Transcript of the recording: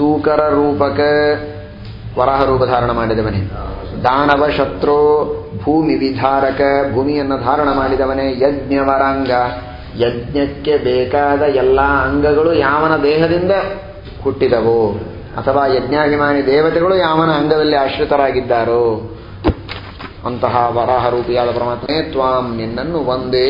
ಸೂಕರ ರೂಪಕ ವರಾಹ ರೂಪ ಧಾರಣ ಮಾಡಿದವನೇ. ದಾನವ ಶತ್ರು ಭೂಮಿ ವಿಧಾರಕ ಭೂಮಿಯನ್ನು ಧಾರಣ ಮಾಡಿದವನೇ ಯಜ್ಞವರಾಂಗ ಯಜ್ಞಕ್ಕೆ ಬೇಕಾದ ಎಲ್ಲ ಅಂಗಗಳು ಯಾವನ ದೇಹದಿಂದ ಹುಟ್ಟಿದವು? ಅಥವಾ ಯಜ್ಞಾಭಿಮಾನಿ ದೇವತೆಗಳು ಯಾವನ ಅಂಗದಲ್ಲಿ ಆಶ್ರಿತರಾಗಿದ್ದಾರೋ? ಅಂತಹ ವರಾಹ ರೂಪಿಯಾದ ಪರಮಾತ್ಮೆ ತ್ವಾಂ ನಿನ್ನನ್ನು ಒಂದೇ